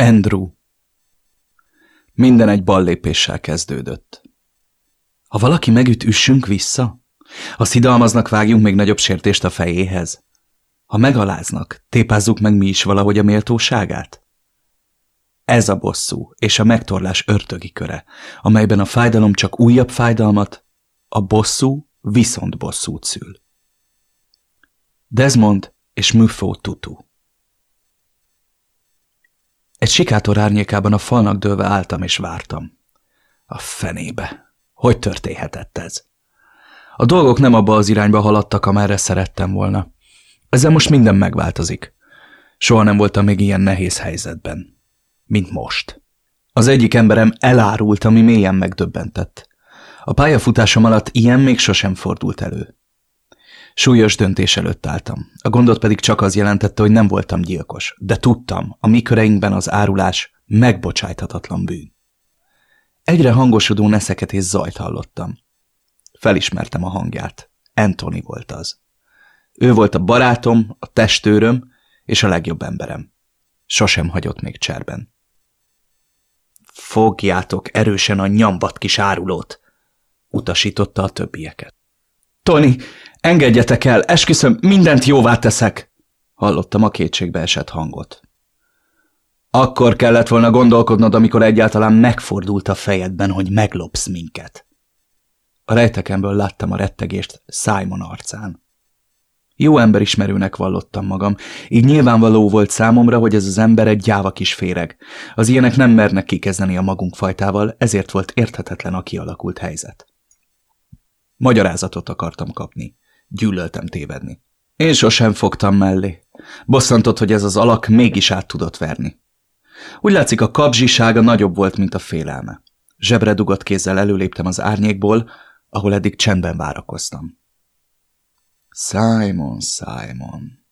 Andrew. Minden egy ballépéssel kezdődött. Ha valaki megüt, üssünk vissza? Ha szidalmaznak, vágjunk még nagyobb sértést a fejéhez? Ha megaláznak, tépázzuk meg mi is valahogy a méltóságát? Ez a bosszú és a megtorlás örtögi köre, amelyben a fájdalom csak újabb fájdalmat, a bosszú viszont bosszút szül. Desmond és Muffo Tutu Egy sikátor árnyékában a falnak dőlve álltam és vártam. A fenébe. Hogy történhetett ez? A dolgok nem abba az irányba haladtak, amerre szerettem volna. Ezzel most minden megváltozik. Soha nem voltam még ilyen nehéz helyzetben mint most. Az egyik emberem elárult, ami mélyen megdöbbentett. A pályafutásom alatt ilyen még sosem fordult elő. Súlyos döntés előtt álltam. A gondot pedig csak az jelentette, hogy nem voltam gyilkos, de tudtam, a mi köreinkben az árulás megbocsájthatatlan bűn. Egyre hangosodó neszeket és zajt hallottam. Felismertem a hangját. Anthony volt az. Ő volt a barátom, a testőröm és a legjobb emberem. Sosem hagyott még cserben. Fogjátok erősen a nyambat kis árulót, utasította a többieket. Tony, engedjetek el, esküszöm, mindent jóvá teszek, hallottam a kétségbe esett hangot. Akkor kellett volna gondolkodnod, amikor egyáltalán megfordult a fejedben, hogy meglopsz minket. A rejtekemből láttam a rettegést Simon arcán. Jó emberismerőnek vallottam magam, így nyilvánvaló volt számomra, hogy ez az ember egy gyáva kis féreg. Az ilyenek nem mernek kikezdeni a magunk fajtával, ezért volt érthetetlen a kialakult helyzet. Magyarázatot akartam kapni. Gyűlöltem tévedni. Én sosem fogtam mellé. Bosszantott, hogy ez az alak mégis át tudott verni. Úgy látszik, a kapzsisága nagyobb volt, mint a félelme. Zsebre dugott kézzel előléptem az árnyékból, ahol eddig csendben várakoztam. Simon, Simon.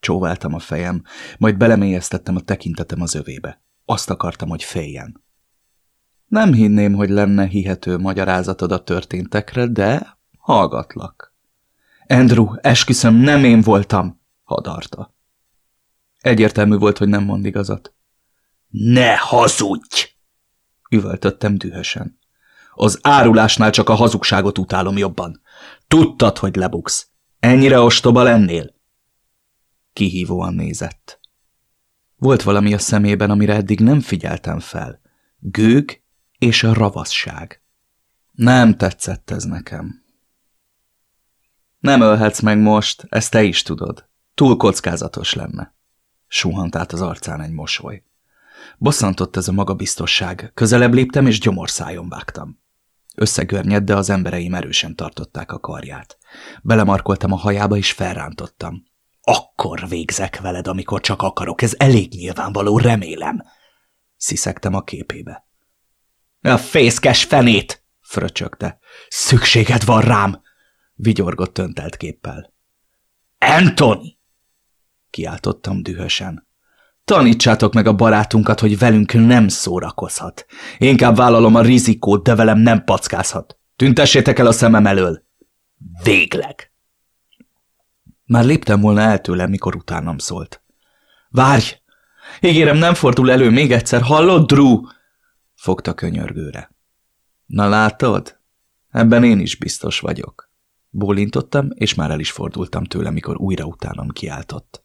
Csóváltam a fejem, majd belemélyeztettem a tekintetem az övébe. Azt akartam, hogy féljen. Nem hinném, hogy lenne hihető magyarázatod a történtekre, de hallgatlak. Andrew, esküszöm, nem én voltam, hadarta. Egyértelmű volt, hogy nem mond igazat. Ne hazudj! Üvöltöttem dühösen. Az árulásnál csak a hazugságot utálom jobban. Tudtad, hogy lebuksz. Ennyire ostoba lennél? Kihívóan nézett. Volt valami a szemében, amire eddig nem figyeltem fel. Gőg és a ravasság. Nem tetszett ez nekem. Nem ölhetsz meg most, ezt te is tudod. Túl kockázatos lenne. Suhant át az arcán egy mosoly. Bosszantott ez a magabiztosság. Közelebb léptem, és gyomorszájon vágtam. Összegörnyed, de az embereim erősen tartották a karját. Belemarkoltam a hajába, és felrántottam. Akkor végzek veled, amikor csak akarok, ez elég nyilvánvaló, remélem. Sziszegtem a képébe. A fészkes fenét! fröcsögte. Szükséged van rám! vigyorgott öntelt képpel. Anthony! kiáltottam dühösen. Tanítsátok meg a barátunkat, hogy velünk nem szórakozhat. Inkább vállalom a rizikót, de velem nem packázhat. Tüntessétek el a szemem elől. Végleg! Már léptem volna el tőlem, mikor utánam szólt. Várj! Ígérem, nem fordul elő még egyszer, hallod, Drew? Fogta könyörgőre. Na látod? Ebben én is biztos vagyok. Bólintottam, és már el is fordultam tőle, mikor újra utánam kiáltott.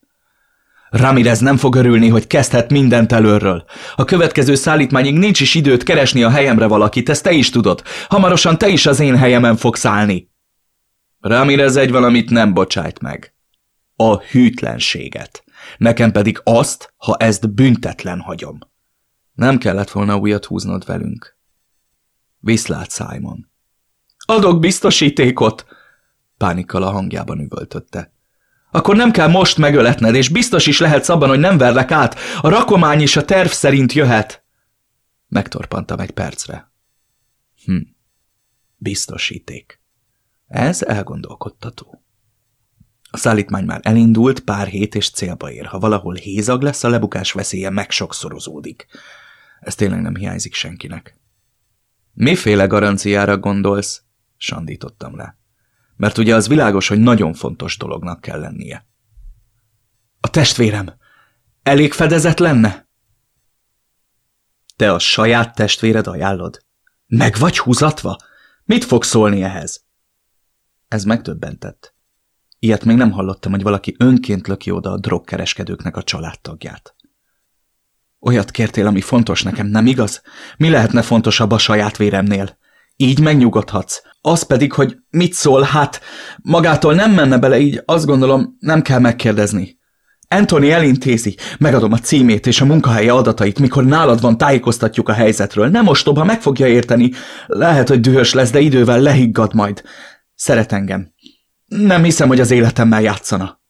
Ramirez nem fog örülni, hogy kezdhet mindent előről. A következő szállítmányig nincs is időt keresni a helyemre valakit, ezt te is tudod. Hamarosan te is az én helyemen fogsz állni. Ramirez egy valamit nem bocsájt meg. A hűtlenséget. Nekem pedig azt, ha ezt büntetlen hagyom. Nem kellett volna újat húznod velünk. Viszlát, Simon. Adok biztosítékot! Pánikkal a hangjában üvöltötte. Akkor nem kell most megöletned, és biztos is lehetsz abban, hogy nem verlek át. A rakomány is a terv szerint jöhet. Megtorpantam egy percre. Hm. Biztosíték. Ez elgondolkodtató. A szállítmány már elindult, pár hét és célba ér. Ha valahol hézag lesz, a lebukás veszélye megsokszorozódik. Ez tényleg nem hiányzik senkinek. Miféle garanciára gondolsz? Sandítottam le mert ugye az világos, hogy nagyon fontos dolognak kell lennie. A testvérem elég fedezet lenne? Te a saját testvéred ajánlod? Meg vagy húzatva? Mit fog szólni ehhez? Ez megdöbbentett. Ilyet még nem hallottam, hogy valaki önként löki oda a drogkereskedőknek a családtagját. Olyat kértél, ami fontos nekem, nem igaz? Mi lehetne fontosabb a saját véremnél? Így megnyugodhatsz. Az pedig, hogy mit szól, hát magától nem menne bele, így azt gondolom, nem kell megkérdezni. Anthony elintézi, megadom a címét és a munkahelyi adatait, mikor nálad van, tájékoztatjuk a helyzetről. Nem ostoba, meg fogja érteni. Lehet, hogy dühös lesz, de idővel lehiggad majd. Szeret engem. Nem hiszem, hogy az életemmel játszana.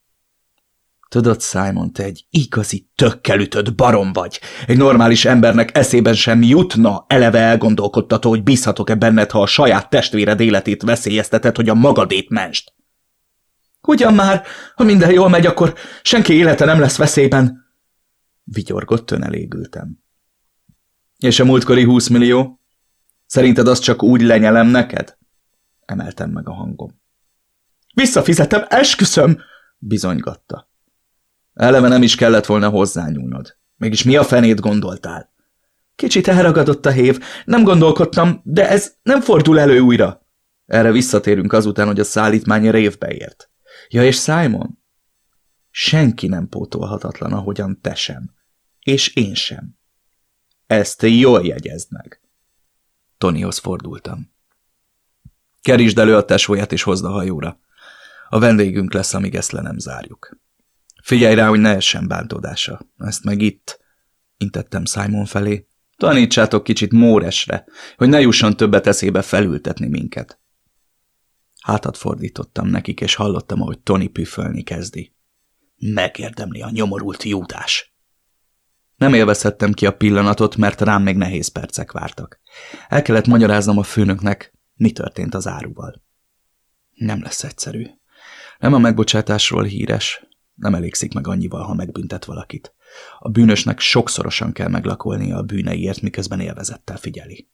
Tudod, Simon, te egy igazi tökkel ütött barom vagy. Egy normális embernek eszében sem jutna eleve elgondolkodtató, hogy bízhatok-e benned, ha a saját testvéred életét veszélyezteted, hogy a magadét menst. Ugyan már, ha minden jól megy, akkor senki élete nem lesz veszélyben. Vigyorgott elégültem. És a múltkori húsz millió? Szerinted azt csak úgy lenyelem neked? Emeltem meg a hangom. Visszafizetem, esküszöm! Bizonygatta. Eleve nem is kellett volna hozzányúlnod. Mégis mi a fenét gondoltál? Kicsit elragadott a hév, nem gondolkodtam, de ez nem fordul elő újra. Erre visszatérünk azután, hogy a szállítmány révbe ért. Ja, és Simon? Senki nem pótolhatatlan, ahogyan te sem. És én sem. Ezt jól jegyezd meg. Tonyhoz fordultam. Kerítsd elő a tesóját és hozd a hajóra. A vendégünk lesz, amíg ezt le nem zárjuk. Figyelj rá, hogy ne essen bántódása. Ezt meg itt, intettem Simon felé. Tanítsátok kicsit Móresre, hogy ne jusson többet eszébe felültetni minket. Hátat fordítottam nekik, és hallottam, ahogy Tony püfölni kezdi. Megérdemli a nyomorult júdás. Nem élvezhettem ki a pillanatot, mert rám még nehéz percek vártak. El kellett magyaráznom a főnöknek, mi történt az áruval. Nem lesz egyszerű. Nem a megbocsátásról híres, nem elégszik meg annyival, ha megbüntet valakit. A bűnösnek sokszorosan kell meglakolnia a bűneiért, miközben élvezettel figyeli.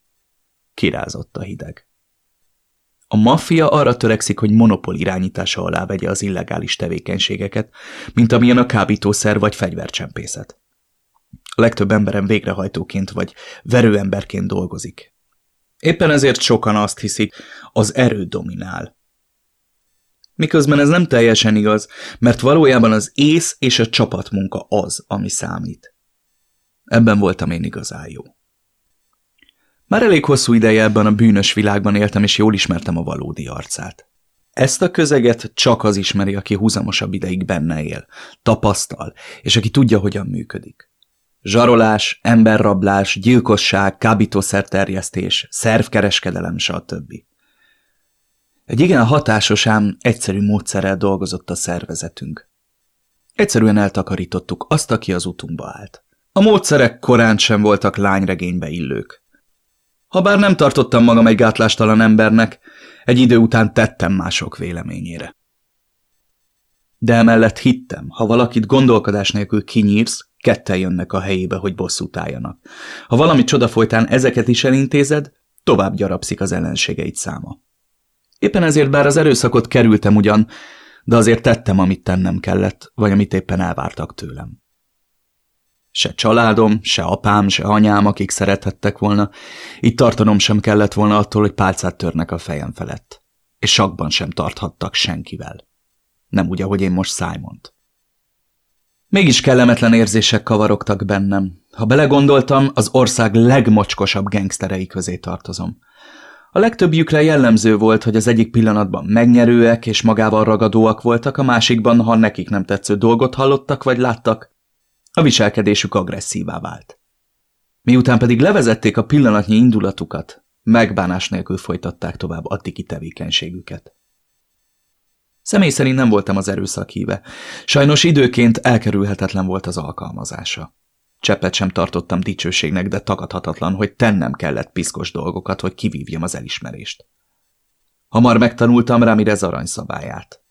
Kirázott a hideg. A maffia arra törekszik, hogy monopól irányítása alá vegye az illegális tevékenységeket, mint amilyen a kábítószer vagy fegyvercsempészet. A legtöbb emberem végrehajtóként vagy verőemberként dolgozik. Éppen ezért sokan azt hiszik, az erő dominál, Miközben ez nem teljesen igaz, mert valójában az ész és a csapatmunka az, ami számít. Ebben voltam én igazán jó. Már elég hosszú ideje ebben a bűnös világban éltem, és jól ismertem a valódi arcát. Ezt a közeget csak az ismeri, aki húzamosabb ideig benne él, tapasztal, és aki tudja, hogyan működik. Zsarolás, emberrablás, gyilkosság, kábítószerterjesztés, szervkereskedelem, stb. Egy igen hatásos ám egyszerű módszerrel dolgozott a szervezetünk. Egyszerűen eltakarítottuk azt, aki az utunkba állt. A módszerek korán sem voltak lányregénybe illők. Habár nem tartottam magam egy gátlástalan embernek, egy idő után tettem mások véleményére. De emellett hittem, ha valakit gondolkodás nélkül kinyírsz, ketten jönnek a helyébe, hogy bosszút álljanak. Ha valami csoda folytán ezeket is elintézed, tovább gyarapszik az ellenségeid száma. Éppen ezért bár az erőszakot kerültem ugyan, de azért tettem, amit tennem kellett, vagy amit éppen elvártak tőlem. Se családom, se apám, se anyám, akik szerethettek volna, így tartanom sem kellett volna attól, hogy pálcát törnek a fejem felett. És sakban sem tarthattak senkivel. Nem úgy, ahogy én most Simont. Mégis kellemetlen érzések kavarogtak bennem. Ha belegondoltam, az ország legmocskosabb gengszterei közé tartozom. A legtöbbjükre jellemző volt, hogy az egyik pillanatban megnyerőek és magával ragadóak voltak, a másikban, ha nekik nem tetsző dolgot hallottak vagy láttak, a viselkedésük agresszívá vált. Miután pedig levezették a pillanatnyi indulatukat, megbánás nélkül folytatták tovább addigi tevékenységüket. Személy szerint nem voltam az erőszak híve. Sajnos időként elkerülhetetlen volt az alkalmazása. Cseppet sem tartottam dicsőségnek, de tagadhatatlan, hogy tennem kellett piszkos dolgokat, hogy kivívjam az elismerést. Hamar megtanultam Ramirez aranyszabályát.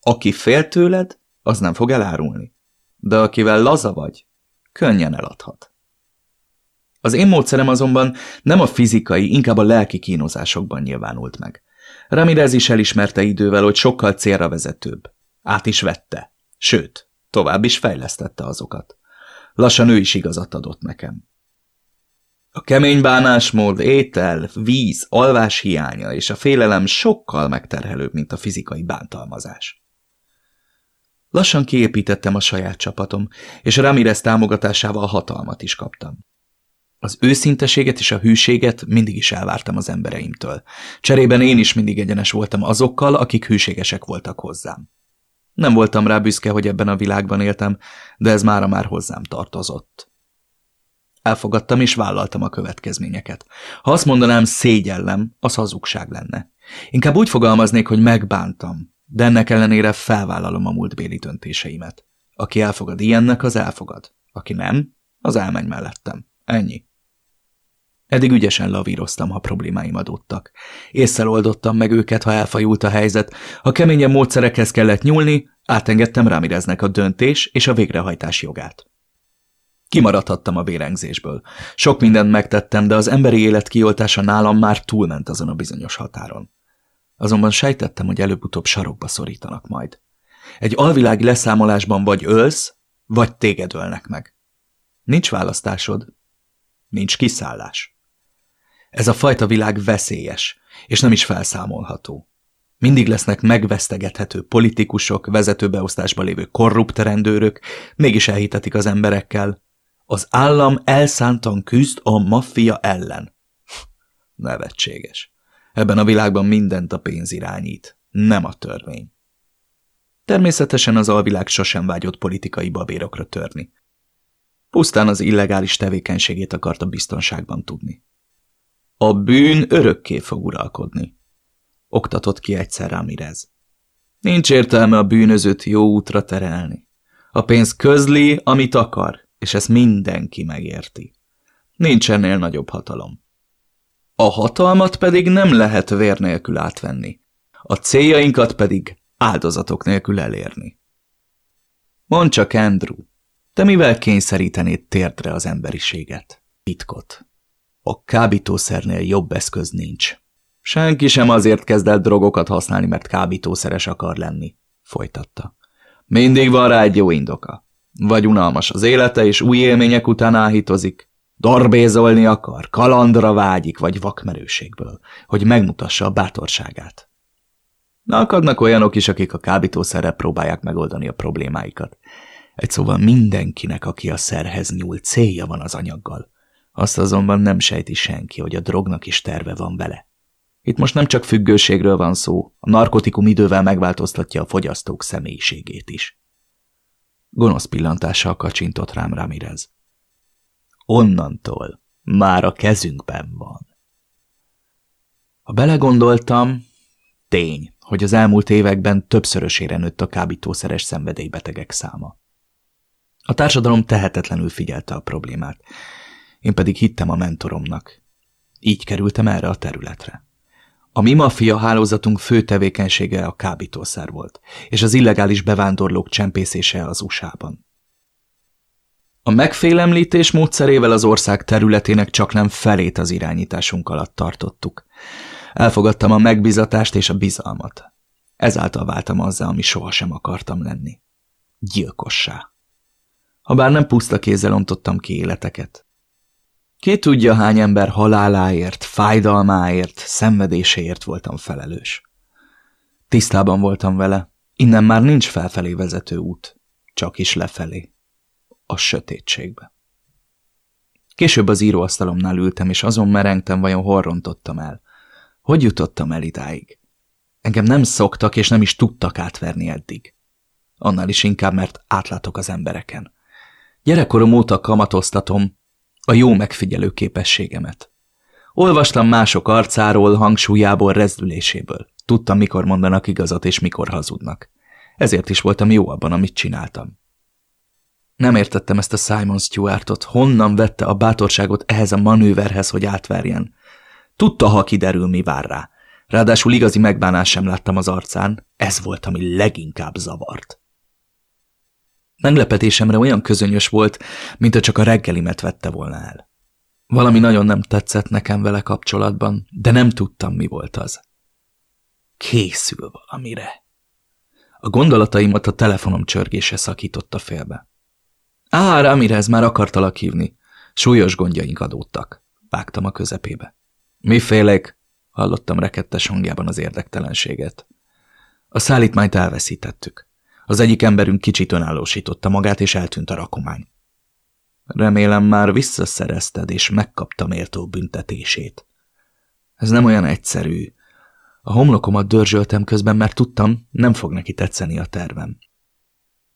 Aki fél tőled, az nem fog elárulni. De akivel laza vagy, könnyen eladhat. Az én módszerem azonban nem a fizikai, inkább a lelki kínozásokban nyilvánult meg. Ramirez is elismerte idővel, hogy sokkal célra vezetőbb. Át is vette. Sőt, tovább is fejlesztette azokat. Lassan ő is igazat adott nekem. A kemény bánásmód, étel, víz, alvás hiánya és a félelem sokkal megterhelőbb, mint a fizikai bántalmazás. Lassan kiépítettem a saját csapatom, és Ramirez támogatásával hatalmat is kaptam. Az őszinteséget és a hűséget mindig is elvártam az embereimtől. Cserében én is mindig egyenes voltam azokkal, akik hűségesek voltak hozzám. Nem voltam rá büszke, hogy ebben a világban éltem, de ez mára már hozzám tartozott. Elfogadtam és vállaltam a következményeket. Ha azt mondanám szégyellem, az hazugság lenne. Inkább úgy fogalmaznék, hogy megbántam, de ennek ellenére felvállalom a múltbéli döntéseimet. Aki elfogad ilyennek, az elfogad. Aki nem, az elmegy mellettem. Ennyi. Eddig ügyesen lavíroztam, ha problémáim adottak. Észszel oldottam meg őket, ha elfajult a helyzet. Ha keményen módszerekhez kellett nyúlni, átengedtem Ramireznek a döntés és a végrehajtás jogát. Kimaradhattam a vérengzésből. Sok mindent megtettem, de az emberi élet kioltása nálam már túlment azon a bizonyos határon. Azonban sejtettem, hogy előbb-utóbb sarokba szorítanak majd. Egy alvilági leszámolásban vagy ölsz, vagy téged ölnek meg. Nincs választásod, nincs kiszállás. Ez a fajta világ veszélyes, és nem is felszámolható. Mindig lesznek megvesztegethető politikusok, vezetőbeosztásban lévő korrupt rendőrök, mégis elhitetik az emberekkel. Az állam elszántan küzd a maffia ellen. Nevetséges. Ebben a világban mindent a pénz irányít, nem a törvény. Természetesen az alvilág sosem vágyott politikai babérokra törni. Pusztán az illegális tevékenységét akarta biztonságban tudni. A bűn örökké fog uralkodni. Oktatott ki egyszer Ramirez. Nincs értelme a bűnözőt jó útra terelni. A pénz közli, amit akar, és ezt mindenki megérti. Nincs ennél nagyobb hatalom. A hatalmat pedig nem lehet vér nélkül átvenni, a céljainkat pedig áldozatok nélkül elérni. Mondd csak, Andrew, te mivel kényszerítenéd térdre az emberiséget? Titkot. A kábítószernél jobb eszköz nincs. Senki sem azért kezd el drogokat használni, mert kábítószeres akar lenni, folytatta. Mindig van rá egy jó indoka. Vagy unalmas az élete, és új élmények után áhítozik, Darbézolni akar, kalandra vágyik, vagy vakmerőségből, hogy megmutassa a bátorságát. Na, akadnak olyanok is, akik a kábítószerrel próbálják megoldani a problémáikat. Egy szóval mindenkinek, aki a szerhez nyúl, célja van az anyaggal. Azt azonban nem sejti senki, hogy a drognak is terve van vele. Itt most nem csak függőségről van szó, a narkotikum idővel megváltoztatja a fogyasztók személyiségét is. Gonosz pillantással kacsintott rám Ramirez. Onnantól már a kezünkben van. Ha belegondoltam, tény, hogy az elmúlt években többszörösére nőtt a kábítószeres szenvedélybetegek száma. A társadalom tehetetlenül figyelte a problémát, én pedig hittem a mentoromnak. Így kerültem erre a területre. A mi maffia hálózatunk fő tevékenysége a kábítószer volt, és az illegális bevándorlók csempészése az USA-ban. A megfélemlítés módszerével az ország területének csak nem felét az irányításunk alatt tartottuk. Elfogadtam a megbizatást és a bizalmat. Ezáltal váltam azzá, ami sohasem akartam lenni. Gyilkossá. Habár nem puszta kézzel ontottam ki életeket. Ki tudja, hány ember haláláért, fájdalmáért, szenvedéséért voltam felelős. Tisztában voltam vele, innen már nincs felfelé vezető út, csak is lefelé a sötétségbe. Később az íróasztalomnál ültem, és azon merengtem, vajon hol rontottam el. Hogy jutottam el idáig? Engem nem szoktak, és nem is tudtak átverni eddig. Annál is inkább, mert átlátok az embereken. Gyerekkorom óta kamatoztatom a jó megfigyelő képességemet. Olvastam mások arcáról, hangsúlyából, rezdüléséből. Tudtam, mikor mondanak igazat és mikor hazudnak. Ezért is voltam jó abban, amit csináltam. Nem értettem ezt a Simon Stewartot, honnan vette a bátorságot ehhez a manőverhez, hogy átverjen. Tudta, ha kiderül, mi vár rá. Ráadásul igazi megbánás sem láttam az arcán, ez volt, ami leginkább zavart. Meglepetésemre olyan közönyös volt, mint csak a reggelimet vette volna el. Valami nagyon nem tetszett nekem vele kapcsolatban, de nem tudtam, mi volt az. Készül valamire. A gondolataimat a telefonom csörgése szakította félbe. Á, Ramirez már akartalak hívni. Súlyos gondjaink adódtak. Vágtam a közepébe. Mi félek? Hallottam rekettes hangjában az érdektelenséget. A szállítmányt elveszítettük. Az egyik emberünk kicsit önállósította magát, és eltűnt a rakomány. Remélem már visszaszerezted, és megkapta méltó büntetését. Ez nem olyan egyszerű. A homlokomat dörzsöltem közben, mert tudtam, nem fog neki tetszeni a tervem.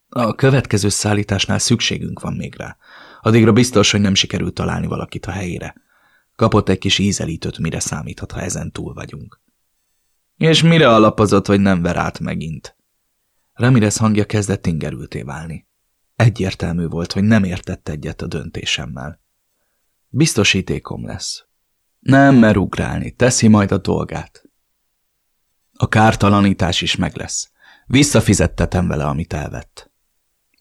A következő szállításnál szükségünk van még rá. Addigra biztos, hogy nem sikerült találni valakit a helyére. Kapott egy kis ízelítőt, mire számíthat, ha ezen túl vagyunk. És mire alapozott, hogy nem ver át megint? Ramirez hangja kezdett ingerülté válni. Egyértelmű volt, hogy nem értett egyet a döntésemmel. Biztosítékom lesz. Nem mer ugrálni, teszi majd a dolgát. A kártalanítás is meg lesz. Visszafizettetem vele, amit elvett.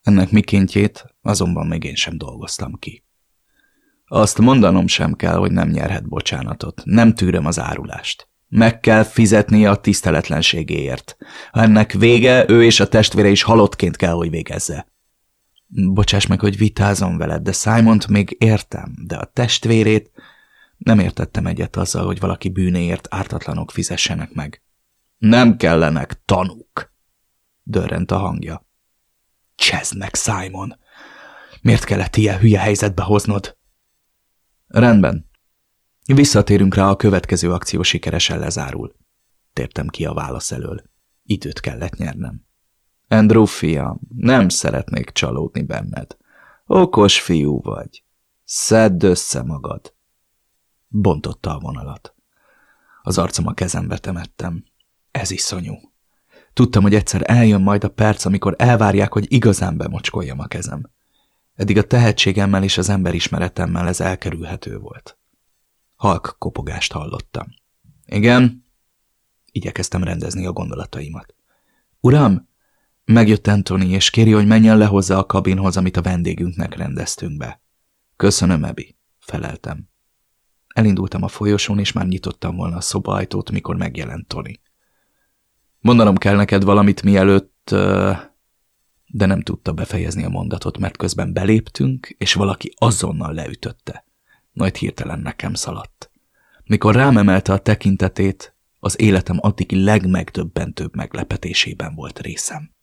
Ennek mikéntjét azonban még én sem dolgoztam ki. Azt mondanom sem kell, hogy nem nyerhet bocsánatot. Nem tűröm az árulást. Meg kell fizetnie a tiszteletlenségéért. Ha ennek vége, ő és a testvére is halottként kell, hogy végezze. Bocsáss meg, hogy vitázom veled, de simon még értem, de a testvérét nem értettem egyet azzal, hogy valaki bűnéért ártatlanok fizessenek meg. Nem kellenek tanúk, dörrent a hangja. Csezd Simon! Miért kellett ilyen hülye helyzetbe hoznod? Rendben. Visszatérünk rá, a következő akció sikeresen lezárul. Tértem ki a válasz elől. Időt kellett nyernem. Andrew fiam, nem szeretnék csalódni benned. Okos fiú vagy. Szedd össze magad. Bontotta a vonalat. Az arcom a kezembe temettem. Ez iszonyú. Tudtam, hogy egyszer eljön majd a perc, amikor elvárják, hogy igazán bemocskoljam a kezem. Eddig a tehetségemmel és az emberismeretemmel ez elkerülhető volt. Halk kopogást hallottam. Igen? Igyekeztem rendezni a gondolataimat. Uram, Megjött Anthony, és kéri, hogy menjen le hozzá a kabinhoz, amit a vendégünknek rendeztünk be. Köszönöm, Ebi, feleltem. Elindultam a folyosón, és már nyitottam volna a szobaajtót, mikor megjelent Tony. Mondanom kell neked valamit, mielőtt... De nem tudta befejezni a mondatot, mert közben beléptünk, és valaki azonnal leütötte. Majd hirtelen nekem szaladt. Mikor rám emelte a tekintetét, az életem addigi legmegdöbbentőbb meglepetésében volt részem.